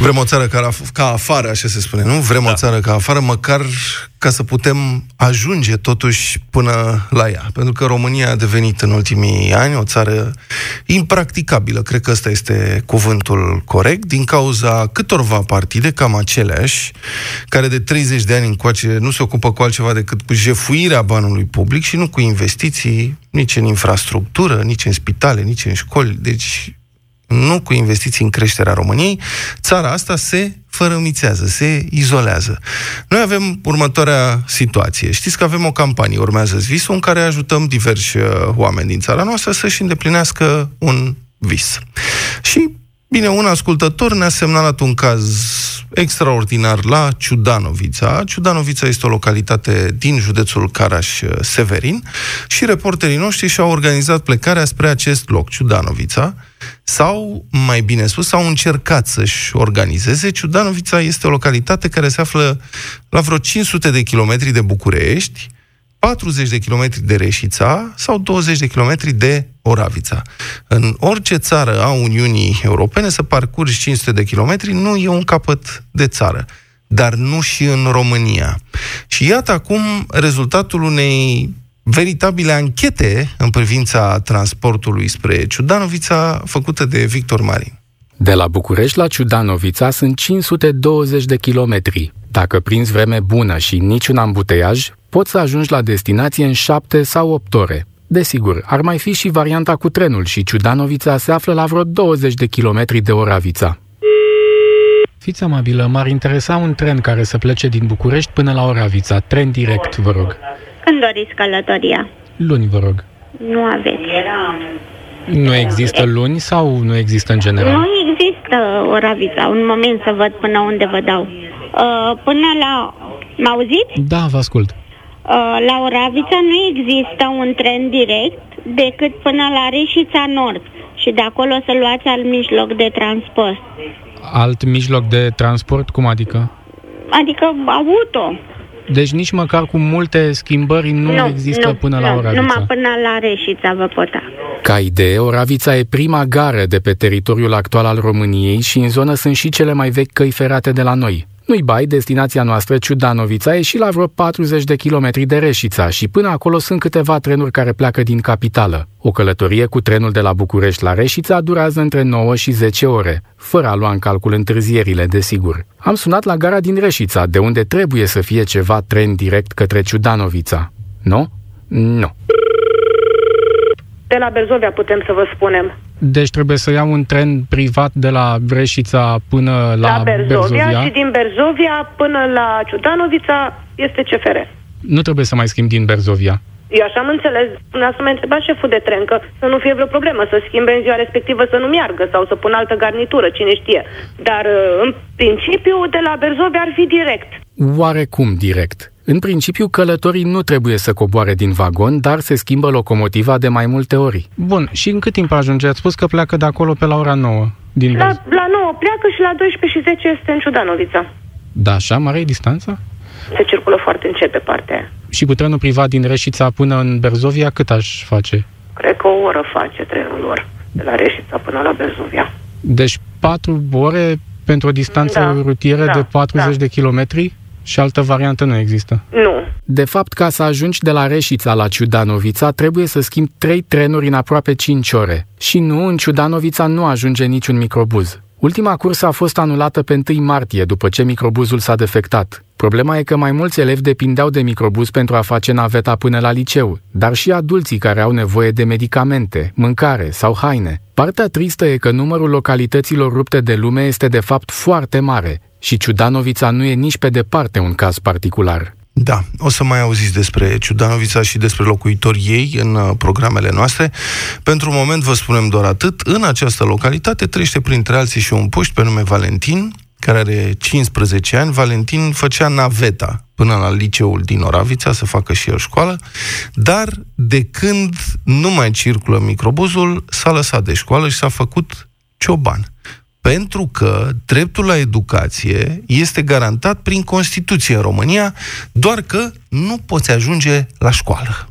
Vrem o țară ca, ca afară, așa se spune, nu? Vrem da. o țară ca afară, măcar ca să putem ajunge totuși până la ea. Pentru că România a devenit în ultimii ani o țară impracticabilă, cred că ăsta este cuvântul corect, din cauza câtorva partide, cam aceleași, care de 30 de ani încoace nu se ocupă cu altceva decât cu jefuirea banului public și nu cu investiții nici în infrastructură, nici în spitale, nici în școli. Deci nu cu investiții în creșterea României, țara asta se fărămițează, se izolează. Noi avem următoarea situație. Știți că avem o campanie, urmează visul, în care ajutăm diversi uh, oameni din țara noastră să-și îndeplinească un vis. Și, bine, un ascultător ne-a semnalat un caz extraordinar la Ciudanovița. Ciudanovița este o localitate din județul Caraș-Severin și reporterii noștri și-au organizat plecarea spre acest loc, Ciudanovița, sau, mai bine spus, s-au încercat să-și organizeze. Ciudanovița este o localitate care se află la vreo 500 de kilometri de București, 40 de kilometri de Reșița sau 20 de kilometri de Oravița. În orice țară a Uniunii Europene să parcurgi 500 de kilometri nu e un capăt de țară, dar nu și în România. Și iată acum rezultatul unei veritabile anchete în privința transportului spre Ciudanovița făcută de Victor Marin. De la București la Ciudanovița sunt 520 de kilometri. Dacă prinzi vreme bună și niciun ambuteiaj, poți să ajungi la destinație în 7 sau 8 ore. Desigur, ar mai fi și varianta cu trenul și Ciudanovița se află la vreo 20 de kilometri de Oravița. Fiți amabilă, m-ar interesa un tren care să plece din București până la Oravița. Tren direct, vă rog. Când doriți călătoria? Luni, vă rog. Nu aveți. Nu există luni sau nu există în general? Nu există Oravița. Un moment să văd până unde vă dau. Uh, până la... m auziți? Da, vă ascult. Uh, la Oravița nu există un tren direct decât până la Reșița Nord și de acolo să luați alt mijloc de transport. Alt mijloc de transport? Cum adică? Adică auto. Deci nici măcar cu multe schimbări nu, nu există nu, până nu, la Oravița? Numai până la Reșița vă pot da. Ca idee, Oravița e prima gară de pe teritoriul actual al României și în zonă sunt și cele mai vechi căi ferate de la noi. Nu-i bai, destinația noastră, Ciudanovița, e și la vreo 40 de kilometri de Reșița și până acolo sunt câteva trenuri care pleacă din capitală. O călătorie cu trenul de la București la Reșița durează între 9 și 10 ore, fără a lua în calcul întârzierile, desigur. Am sunat la gara din Reșița, de unde trebuie să fie ceva tren direct către Ciudanovița. Nu? Nu. De la Berzovia putem să vă spunem. Deci trebuie să iau un tren privat de la Breșița până la, la Berzovia, Berzovia și din Berzovia până la Ciudanovița este CFR. Nu trebuie să mai schimb din Berzovia. Eu așa am înțeles, să mai întrebat șeful de tren că să nu fie vreo problemă, să schimbe în ziua respectivă să nu meargă sau să pună altă garnitură, cine știe. Dar în principiu de la Berzovia ar fi direct. Oarecum direct. În principiu, călătorii nu trebuie să coboare din vagon, dar se schimbă locomotiva de mai multe ori. Bun, și în cât timp ajunge? Ați spus că pleacă de acolo pe la ora 9. Din la, la 9 pleacă și la 12 și 10 este în Ciudanovița. Da, așa mare e distanța? Se circulă foarte încet pe partea aia. Și cu trenul privat din Reșița până în Berzovia, cât aș face? Cred că o oră face trenul lor, de la Reșița până la Berzovia. Deci 4 ore pentru o distanță Da, rutieră da, de 40 da. de kilometri? Și altă variantă nu există. Nu. De fapt, ca să ajungi de la Reșița la Ciudanovița, trebuie să schimbi trei trenuri în aproape 5 ore. Și nu, în Ciudanovița nu ajunge niciun microbuz. Ultima cursă a fost anulată pe 1 martie, după ce microbuzul s-a defectat. Problema e că mai mulți elevi depindeau de microbuz pentru a face naveta până la liceu, dar și adulții care au nevoie de medicamente, mâncare sau haine. Partea tristă e că numărul localităților rupte de lume este de fapt foarte mare și Ciudanovița nu e nici pe departe un caz particular. Da, o să mai auziți despre Ciudanovița și despre locuitorii ei în uh, programele noastre. Pentru un moment vă spunem doar atât. În această localitate trăiește printre alții și un puști pe nume Valentin, care are 15 ani. Valentin făcea naveta până la liceul din Oravița să facă și el școală, dar de când nu mai circulă microbuzul, s-a lăsat de școală și s-a făcut cioban pentru că dreptul la educație este garantat prin Constituție în România, doar că nu poți ajunge la școală.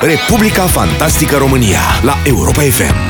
Republica Fantastică România la Europa FM.